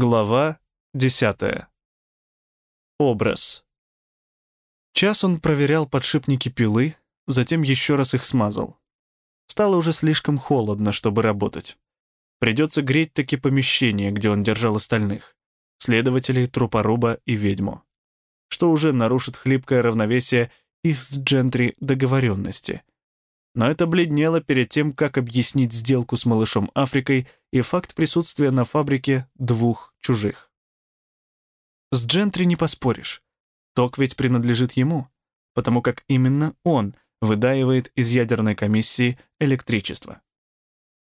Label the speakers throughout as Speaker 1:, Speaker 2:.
Speaker 1: Глава 10. Образ. Час он проверял подшипники пилы, затем еще раз их смазал. Стало уже слишком холодно, чтобы работать. Придется греть таки помещение, где он держал остальных. Следователей, трупоруба и ведьму. Что уже нарушит хлипкое равновесие их с джентри договоренности. Но это бледнело перед тем, как объяснить сделку с малышом Африкой и факт присутствия на фабрике двух чужих. С джентри не поспоришь. Ток ведь принадлежит ему, потому как именно он выдаивает из ядерной комиссии электричество.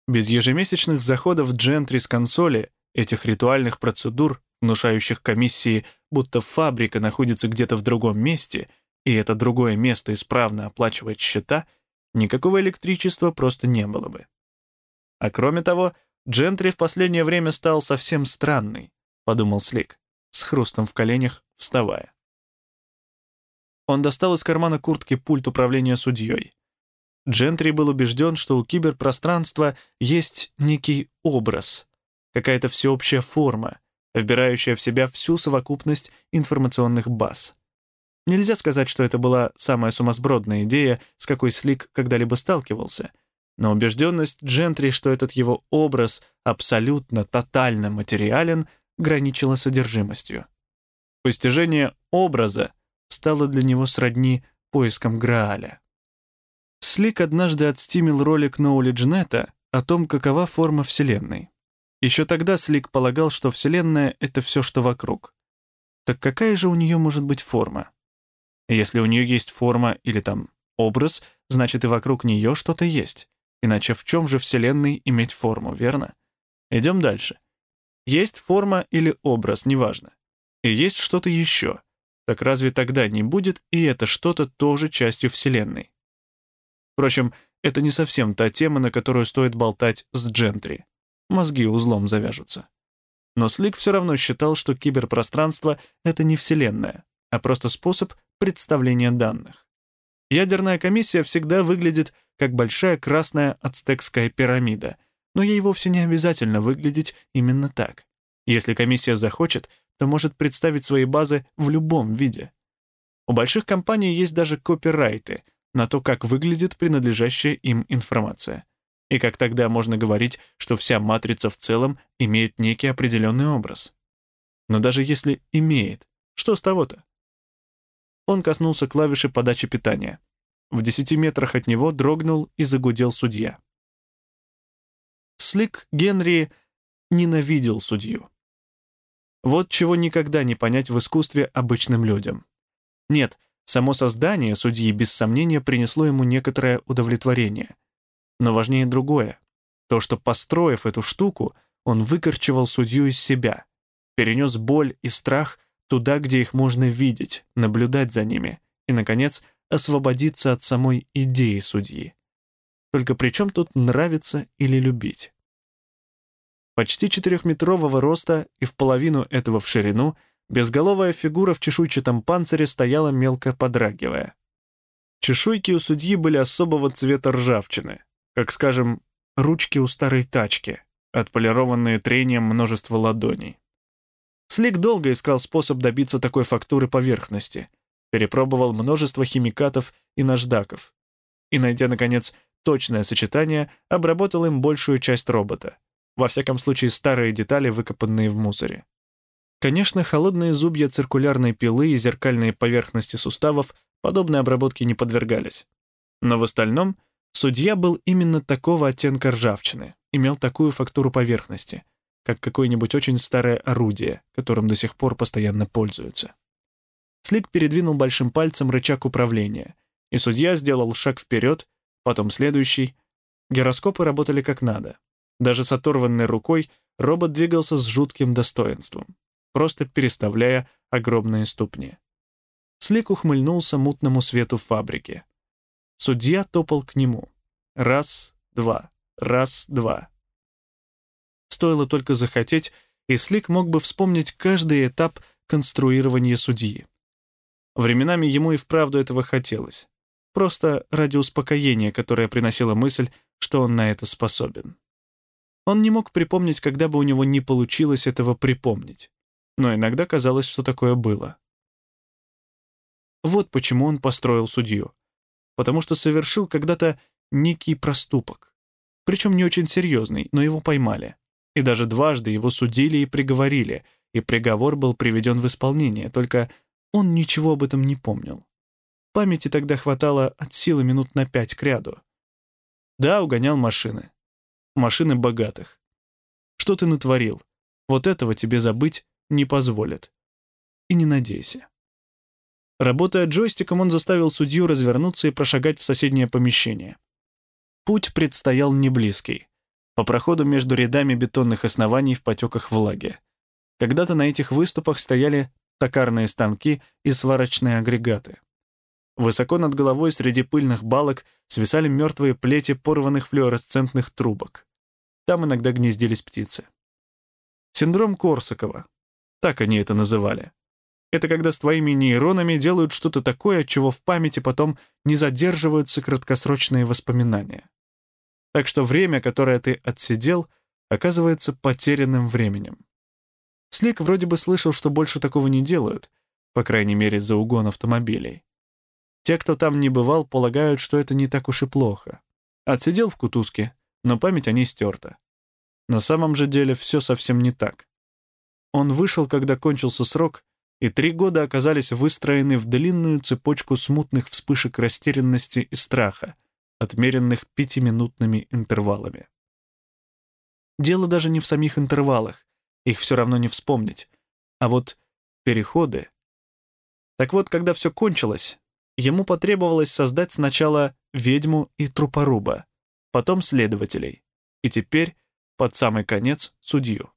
Speaker 1: Без ежемесячных заходов джентри с консоли, этих ритуальных процедур, внушающих комиссии, будто фабрика находится где-то в другом месте, и это другое место исправно оплачивает счета, никакого электричества просто не было бы. А кроме того, Джентри в последнее время стал совсем странный, подумал Слик, с хрустом в коленях, вставая. Он достал из кармана куртки пульт управления судьей. Джентри был убежден, что у киберпространства есть некий образ, какая-то всеобщая форма, вбирающая в себя всю совокупность информационных баз. Нельзя сказать, что это была самая сумасбродная идея, с какой Слик когда-либо сталкивался, но убежденность Джентри, что этот его образ абсолютно, тотально материален, граничила содержимостью. Постижение образа стало для него сродни поискам Грааля. Слик однажды отстимил ролик KnowledgeNet о том, какова форма Вселенной. Еще тогда Слик полагал, что Вселенная — это все, что вокруг. Так какая же у нее может быть форма? Если у нее есть форма или там образ, значит и вокруг нее что-то есть. Иначе в чем же Вселенной иметь форму, верно? Идем дальше. Есть форма или образ, неважно. И есть что-то еще. Так разве тогда не будет и это что-то тоже частью Вселенной? Впрочем, это не совсем та тема, на которую стоит болтать с Джентри. Мозги узлом завяжутся. Но Слик все равно считал, что киберпространство — это не Вселенная, а просто способ представления данных. Ядерная комиссия всегда выглядит как большая красная ацтекская пирамида, но ей вовсе не обязательно выглядеть именно так. Если комиссия захочет, то может представить свои базы в любом виде. У больших компаний есть даже копирайты на то, как выглядит принадлежащая им информация. И как тогда можно говорить, что вся матрица в целом имеет некий определенный образ. Но даже если имеет, что с того-то? Он коснулся клавиши подачи питания. В десяти метрах от него дрогнул и загудел судья. Слик Генри ненавидел судью. Вот чего никогда не понять в искусстве обычным людям. Нет, само создание судьи без сомнения принесло ему некоторое удовлетворение. Но важнее другое. То, что, построив эту штуку, он выкорчевал судью из себя, перенес боль и страх туда, где их можно видеть, наблюдать за ними и, наконец, освободиться от самой идеи судьи. Только при чем тут нравится или любить? Почти четырехметрового роста и в половину этого в ширину, безголовая фигура в чешуйчатом панцире стояла мелко подрагивая. Чешуйки у судьи были особого цвета ржавчины, как, скажем, ручки у старой тачки, отполированные трением множества ладоней. Слик долго искал способ добиться такой фактуры поверхности, перепробовал множество химикатов и наждаков. И, найдя, наконец, точное сочетание, обработал им большую часть робота. Во всяком случае, старые детали, выкопанные в мусоре. Конечно, холодные зубья циркулярной пилы и зеркальные поверхности суставов подобной обработке не подвергались. Но в остальном судья был именно такого оттенка ржавчины, имел такую фактуру поверхности — как какое-нибудь очень старое орудие, которым до сих пор постоянно пользуются. Слик передвинул большим пальцем рычаг управления, и судья сделал шаг вперед, потом следующий. Гироскопы работали как надо. Даже с оторванной рукой робот двигался с жутким достоинством, просто переставляя огромные ступни. Слик ухмыльнулся мутному свету фабрики. Судья топал к нему. Раз, два, раз, два. Стоило только захотеть, и Слик мог бы вспомнить каждый этап конструирования судьи. Временами ему и вправду этого хотелось. Просто ради успокоения, которое приносила мысль, что он на это способен. Он не мог припомнить, когда бы у него не получилось этого припомнить. Но иногда казалось, что такое было. Вот почему он построил судью. Потому что совершил когда-то некий проступок. Причем не очень серьезный, но его поймали. И даже дважды его судили и приговорили, и приговор был приведен в исполнение, только он ничего об этом не помнил. Памяти тогда хватало от силы минут на пять к ряду. Да, угонял машины. Машины богатых. Что ты натворил? Вот этого тебе забыть не позволят. И не надейся. Работая джойстиком, он заставил судью развернуться и прошагать в соседнее помещение. Путь предстоял неблизкий. По проходу между рядами бетонных оснований в потеках влаги. Когда-то на этих выступах стояли токарные станки и сварочные агрегаты. Высоко над головой среди пыльных балок свисали мертвые плети порванных флуоресцентных трубок. Там иногда гнездились птицы. Синдром Корсакова. Так они это называли. Это когда с твоими нейронами делают что-то такое, от чего в памяти потом не задерживаются краткосрочные воспоминания. Так что время, которое ты отсидел, оказывается потерянным временем. Слик вроде бы слышал, что больше такого не делают, по крайней мере, за угон автомобилей. Те, кто там не бывал, полагают, что это не так уж и плохо. Отсидел в кутузке, но память о ней стерта. На самом же деле все совсем не так. Он вышел, когда кончился срок, и три года оказались выстроены в длинную цепочку смутных вспышек растерянности и страха, отмеренных пятиминутными интервалами. Дело даже не в самих интервалах, их все равно не вспомнить, а вот переходы. Так вот, когда все кончилось, ему потребовалось создать сначала ведьму и трупоруба, потом следователей, и теперь, под самый конец, судью.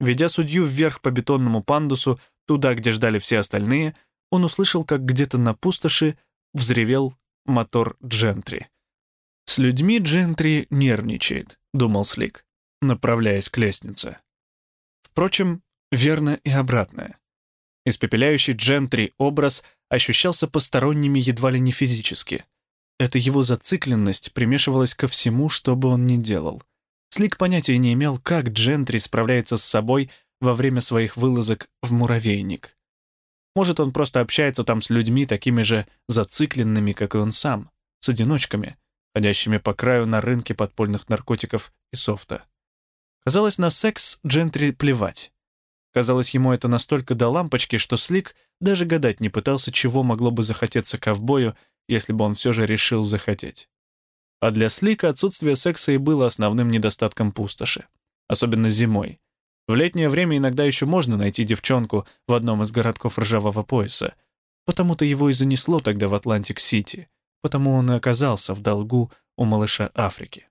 Speaker 1: Ведя судью вверх по бетонному пандусу, туда, где ждали все остальные, он услышал, как где-то на пустоши взревел мотор Джентри. «С людьми Джентри нервничает», — думал Слик, направляясь к лестнице. Впрочем, верно и обратное. Испепеляющий Джентри образ ощущался посторонними едва ли не физически. Эта его зацикленность примешивалась ко всему, что бы он ни делал. Слик понятия не имел, как Джентри справляется с собой во время своих вылазок в муравейник. Может, он просто общается там с людьми, такими же зацикленными, как и он сам, с одиночками, ходящими по краю на рынке подпольных наркотиков и софта. Казалось, на секс Джентри плевать. Казалось, ему это настолько до лампочки, что Слик даже гадать не пытался, чего могло бы захотеться ковбою, если бы он все же решил захотеть. А для Слика отсутствие секса и было основным недостатком пустоши. Особенно зимой. В летнее время иногда еще можно найти девчонку в одном из городков ржавого пояса. Потому-то его и занесло тогда в Атлантик-Сити. Потому он и оказался в долгу у малыша Африки.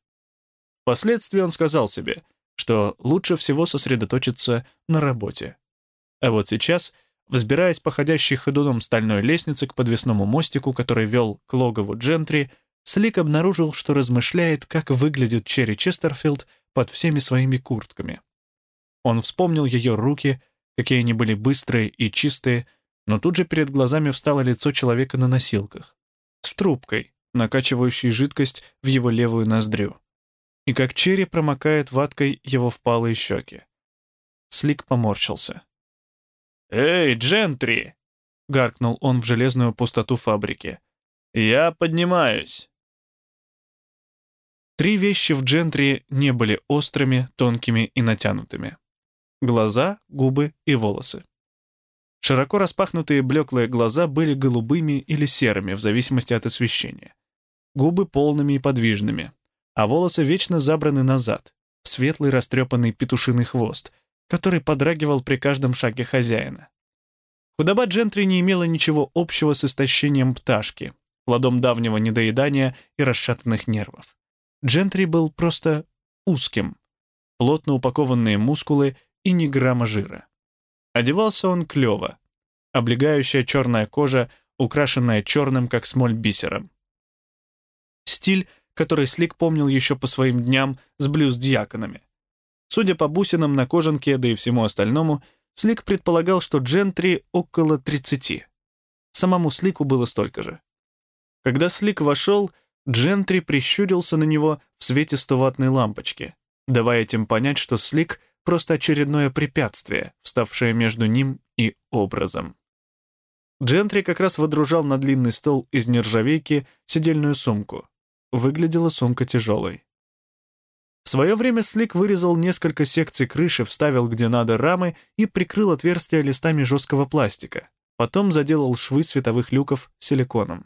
Speaker 1: Впоследствии он сказал себе, что лучше всего сосредоточиться на работе. А вот сейчас, взбираясь по ходящей ходуном стальной лестнице к подвесному мостику, который вел к логову Джентри, Слик обнаружил, что размышляет, как выглядит Черри Честерфилд под всеми своими куртками. Он вспомнил ее руки, какие они были быстрые и чистые, но тут же перед глазами встало лицо человека на носилках, с трубкой, накачивающей жидкость в его левую ноздрю. И как Черри промокает ваткой его впалые щеки. Слик поморщился. «Эй, джентри!» — гаркнул он в железную пустоту фабрики. «Я поднимаюсь!» Три вещи в джентри не были острыми, тонкими и натянутыми. Глаза, губы и волосы. Широко распахнутые блеклые глаза были голубыми или серыми, в зависимости от освещения. Губы полными и подвижными, а волосы вечно забраны назад, светлый растрепанный петушиный хвост, который подрагивал при каждом шаге хозяина. Худоба джентри не имела ничего общего с истощением пташки, плодом давнего недоедания и расшатанных нервов. Джентри был просто узким, плотно упакованные мускулы и ни грамма жира. Одевался он клёво, облегающая черная кожа, украшенная черным, как смоль, бисером. Стиль, который Слик помнил еще по своим дням с блюз-дьяконами. Судя по бусинам на кожанке, да и всему остальному, Слик предполагал, что Джентри около 30. Самому Слику было столько же. Когда Слик вошел, Джентри прищурился на него в свете стоватной лампочки, давая этим понять, что Слик — просто очередное препятствие, вставшее между ним и образом. Джентри как раз водружал на длинный стол из нержавейки сидельную сумку. Выглядела сумка тяжелой. В свое время Слик вырезал несколько секций крыши, вставил где надо рамы и прикрыл отверстия листами жесткого пластика. Потом заделал швы световых люков силиконом.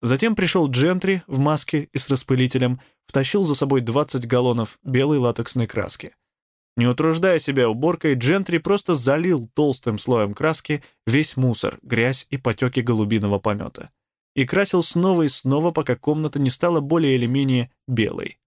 Speaker 1: Затем пришел Джентри в маске и с распылителем, втащил за собой 20 галлонов белой латексной краски. Не утруждая себя уборкой, Джентри просто залил толстым слоем краски весь мусор, грязь и потеки голубиного помета. И красил снова и снова, пока комната не стала более или менее белой.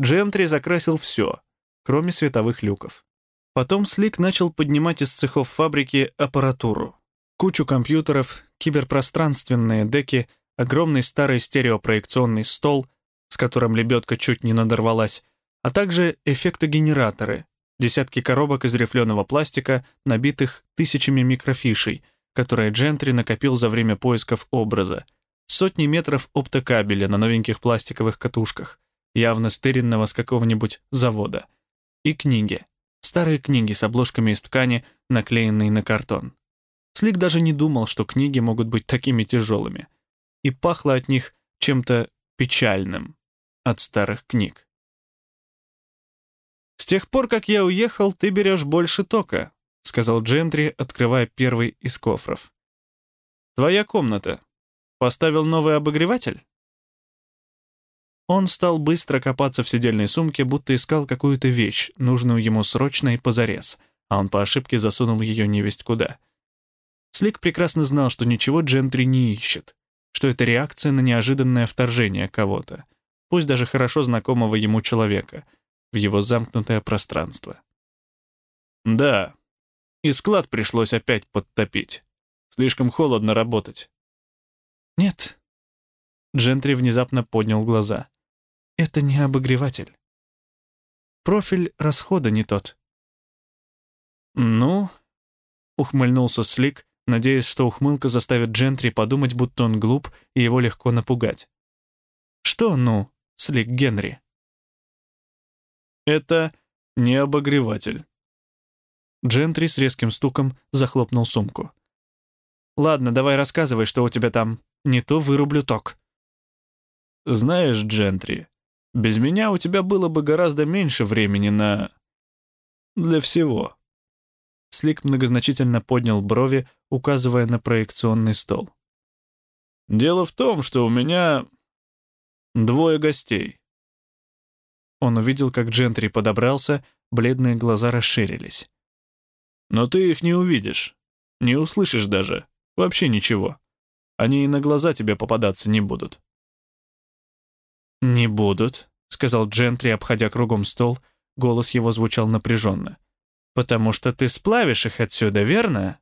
Speaker 1: Джентри закрасил все, кроме световых люков. Потом Слик начал поднимать из цехов фабрики аппаратуру. Кучу компьютеров, киберпространственные деки, огромный старый стереопроекционный стол, с которым лебедка чуть не надорвалась, а также эффектогенераторы, десятки коробок из рифленого пластика, набитых тысячами микрофишей, которые Джентри накопил за время поисков образа, сотни метров оптокабеля на новеньких пластиковых катушках, явно стыренного с какого-нибудь завода. И книги. Старые книги с обложками из ткани, наклеенные на картон. Слик даже не думал, что книги могут быть такими тяжелыми. И пахло от них чем-то печальным от старых книг. «С тех пор, как я уехал, ты берешь больше тока», — сказал Джентри, открывая первый из кофров. «Твоя комната. Поставил новый обогреватель?» Он стал быстро копаться в сидельной сумке, будто искал какую-то вещь, нужную ему срочно и позарез, а он по ошибке засунул ее невесть куда. Слик прекрасно знал, что ничего Джентри не ищет, что это реакция на неожиданное вторжение кого-то, пусть даже хорошо знакомого ему человека, в его замкнутое пространство. «Да, и склад пришлось опять подтопить. Слишком холодно работать».
Speaker 2: «Нет». Джентри внезапно поднял глаза. Это не обогреватель. Профиль расхода не тот.
Speaker 1: «Ну?» — ухмыльнулся Слик, надеясь, что ухмылка заставит Джентри подумать, будто он глуп и его легко напугать. «Что «ну», Слик Генри?» «Это не обогреватель». Джентри с резким стуком захлопнул сумку. «Ладно, давай рассказывай, что у тебя там. Не то вырублю ток». «Знаешь, Джентри, без меня у тебя было бы гораздо меньше времени на... для всего». Слик многозначительно поднял брови, указывая на проекционный стол. «Дело в том, что у меня двое гостей». Он увидел, как Джентри подобрался, бледные глаза расширились. «Но ты их не увидишь, не услышишь даже, вообще ничего. Они и на глаза тебе попадаться не будут.
Speaker 2: «Не будут», — сказал Джентри, обходя кругом стол. Голос его звучал напряженно. «Потому что ты сплавишь их отсюда, верно?»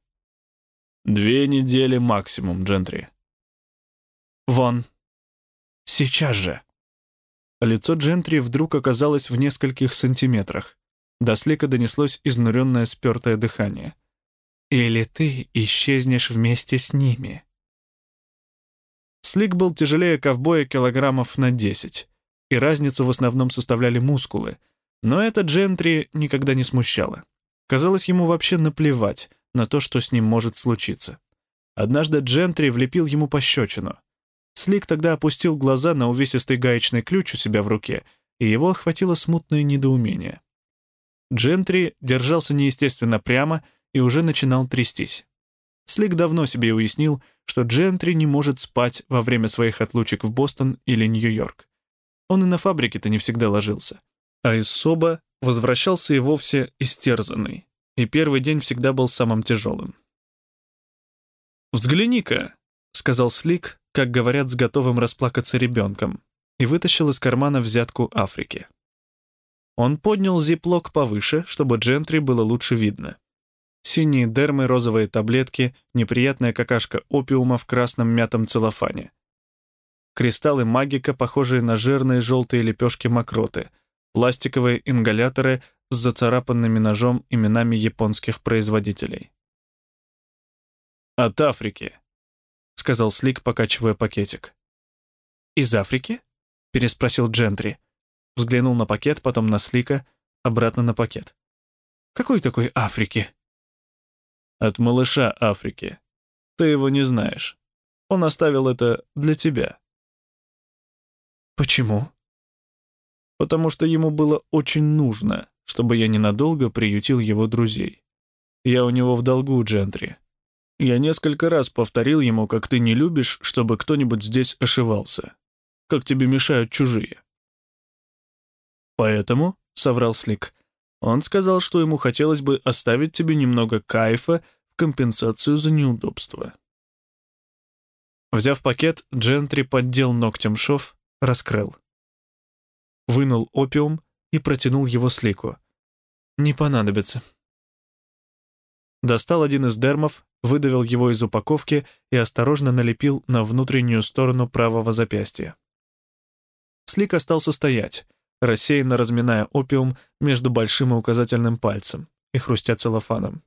Speaker 1: «Две недели максимум, Джентри».
Speaker 2: «Вон. Сейчас же».
Speaker 1: Лицо Джентри вдруг оказалось в нескольких сантиметрах. До слика донеслось изнуренное спёртое дыхание.
Speaker 2: «Или ты исчезнешь вместе с ними».
Speaker 1: Слик был тяжелее ковбоя килограммов на 10, и разницу в основном составляли мускулы, но это Джентри никогда не смущало. Казалось, ему вообще наплевать на то, что с ним может случиться. Однажды Джентри влепил ему пощечину. Слик тогда опустил глаза на увесистый гаечный ключ у себя в руке, и его охватило смутное недоумение. Джентри держался неестественно прямо и уже начинал трястись. Слик давно себе уяснил, что Джентри не может спать во время своих отлучек в Бостон или Нью-Йорк. Он и на фабрике-то не всегда ложился. А из Соба возвращался и вовсе истерзанный, и первый день всегда был самым тяжелым. «Взгляни-ка», — сказал Слик, как говорят с готовым расплакаться ребенком, и вытащил из кармана взятку Африки. Он поднял зиплок повыше, чтобы Джентри было лучше видно. Синие дермы, розовые таблетки, неприятная какашка опиума в красном мятом целлофане. Кристаллы магика, похожие на жирные желтые лепешки мокроты, пластиковые ингаляторы с зацарапанными ножом именами японских производителей. «От Африки», — сказал Слик, покачивая пакетик.
Speaker 2: «Из Африки?» — переспросил Джентри. Взглянул на пакет, потом на Слика,
Speaker 1: обратно на пакет.
Speaker 2: «Какой такой Африки?»
Speaker 1: «От малыша Африки. Ты его не знаешь. Он оставил это для тебя».
Speaker 2: «Почему?»
Speaker 1: «Потому что ему было очень нужно, чтобы я ненадолго приютил его друзей. Я у него в долгу, Джентри. Я несколько раз повторил ему, как ты не любишь, чтобы кто-нибудь здесь ошивался. Как тебе мешают чужие». «Поэтому», — соврал Слик, — «он сказал, что ему хотелось бы оставить тебе немного кайфа в компенсацию за неудобства». Взяв пакет, Джентри поддел ногтем шов, раскрыл. Вынул опиум и протянул его Слику. «Не понадобится». Достал один из дермов, выдавил его из упаковки и осторожно налепил на внутреннюю сторону правого запястья. Слик остался стоять, рассеянно разминая опиум между большим и указательным пальцем и хрустя целлофаном.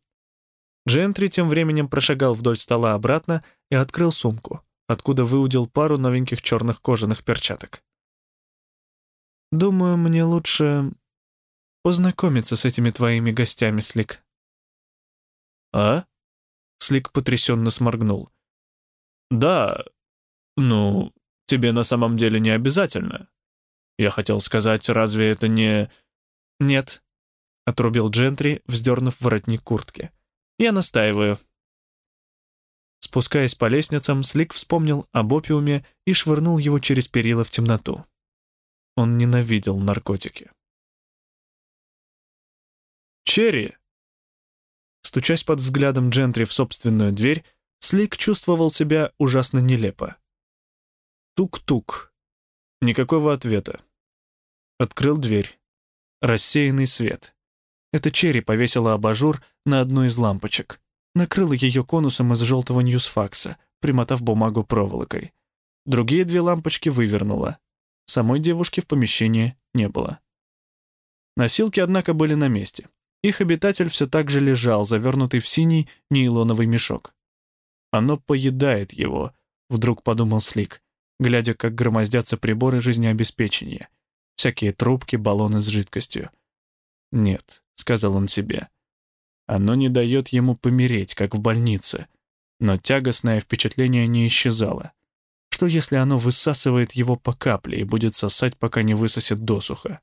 Speaker 1: Джентри тем временем прошагал вдоль стола обратно и открыл сумку, откуда выудил пару новеньких черных кожаных перчаток. «Думаю, мне лучше познакомиться с этими твоими гостями, Слик». «А?»
Speaker 2: Слик потрясенно сморгнул.
Speaker 1: «Да, ну, тебе на самом деле не обязательно. Я хотел сказать, разве это не...»
Speaker 2: «Нет», — отрубил Джентри, вздернув воротник куртки. «Я настаиваю». Спускаясь по лестницам, Слик вспомнил об опиуме и швырнул его через перила в темноту. Он ненавидел наркотики.
Speaker 1: «Черри!»
Speaker 2: Стучась под взглядом Джентри в собственную дверь, Слик чувствовал себя ужасно нелепо. Тук-тук. Никакого ответа. Открыл дверь. Рассеянный свет. Это Черри повесила абажур на одну из лампочек. Накрыла ее конусом из желтого ньюсфакса, примотав бумагу проволокой. Другие две лампочки вывернула. Самой девушки в помещении не было. Носилки, однако, были на месте. Их обитатель все так же лежал, завернутый в синий нейлоновый мешок. «Оно поедает его», — вдруг подумал Слик, глядя, как громоздятся приборы жизнеобеспечения. Всякие трубки, баллоны с жидкостью. «Нет», — сказал он себе, — «оно не дает ему помереть, как в больнице». Но тягостное впечатление не исчезало. Что если оно высасывает его по капле и будет сосать, пока не высосет досуха?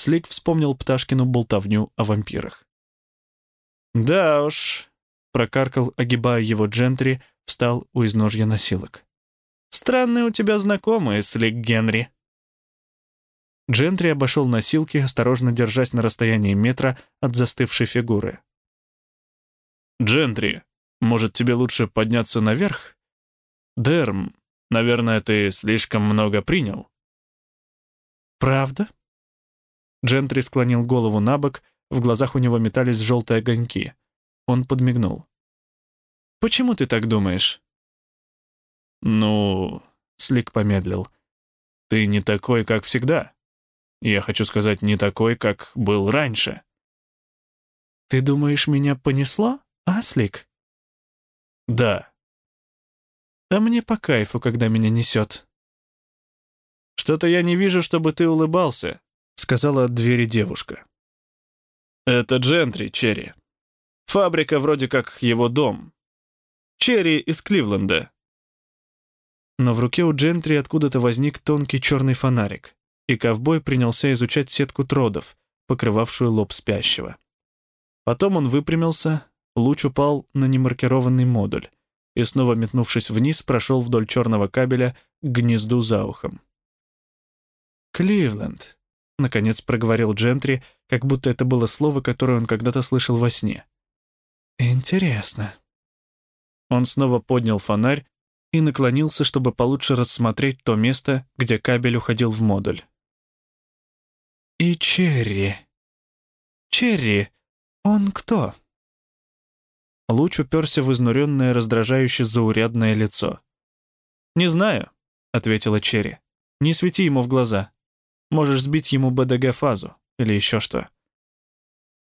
Speaker 2: Слик вспомнил Пташкину болтовню о вампирах. «Да уж», — прокаркал, огибая его джентри, встал у изножья носилок. «Странные у тебя знакомые, Слик Генри». Джентри обошел носилки, осторожно держась на расстоянии метра от застывшей фигуры.
Speaker 1: «Джентри, может, тебе лучше подняться наверх? Дерм, наверное, ты слишком много принял».
Speaker 2: «Правда?» Джентри склонил голову на бок, в глазах у него метались желтые огоньки. Он подмигнул. «Почему ты так думаешь?»
Speaker 1: «Ну...» — Слик помедлил. «Ты не такой, как всегда. Я хочу сказать, не такой, как был раньше».
Speaker 2: «Ты думаешь, меня понесло, а, Слик?»
Speaker 1: «Да».
Speaker 2: «А мне по кайфу, когда меня несет».
Speaker 1: «Что-то я не вижу, чтобы ты улыбался»,
Speaker 2: сказала от двери девушка.
Speaker 1: «Это Джентри, Черри. Фабрика вроде как его дом. Черри из Кливленда».
Speaker 2: Но в руке у Джентри откуда-то возник тонкий черный фонарик, и ковбой принялся изучать сетку тродов, покрывавшую лоб спящего. Потом он выпрямился, луч упал на немаркированный модуль и, снова метнувшись вниз, прошел вдоль черного кабеля к гнезду за ухом. «Кливленд», Наконец проговорил Джентри, как будто это было слово, которое он когда-то слышал во сне. «Интересно». Он снова поднял фонарь и наклонился, чтобы получше рассмотреть то место, где кабель уходил в модуль. «И Черри. Черри, он кто?» Луч уперся в изнуренное, раздражающе заурядное лицо. «Не знаю», — ответила Черри. «Не свети ему в глаза. Можешь сбить ему БДГ-фазу или еще что.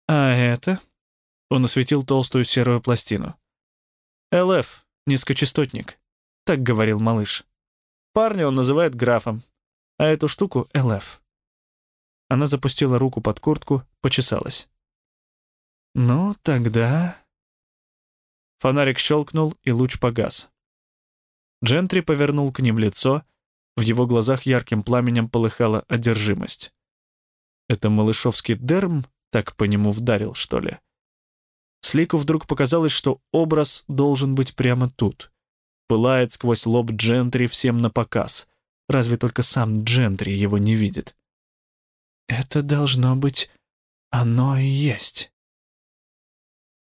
Speaker 2: А это? Он осветил толстую серую пластину. ЛФ, низкочастотник. Так говорил малыш. Парня он называет графом, а эту штуку — ЛФ.
Speaker 1: Она запустила руку под куртку, почесалась. «Ну, тогда...» Фонарик щелкнул, и луч погас. Джентри повернул к ним лицо, в его глазах ярким пламенем полыхала одержимость. Это малышовский дерм так по нему вдарил, что ли? Слику вдруг показалось, что образ должен быть прямо тут. Пылает сквозь лоб Джентри всем на показ. Разве только сам Джентри его не видит. «Это должно быть оно и есть».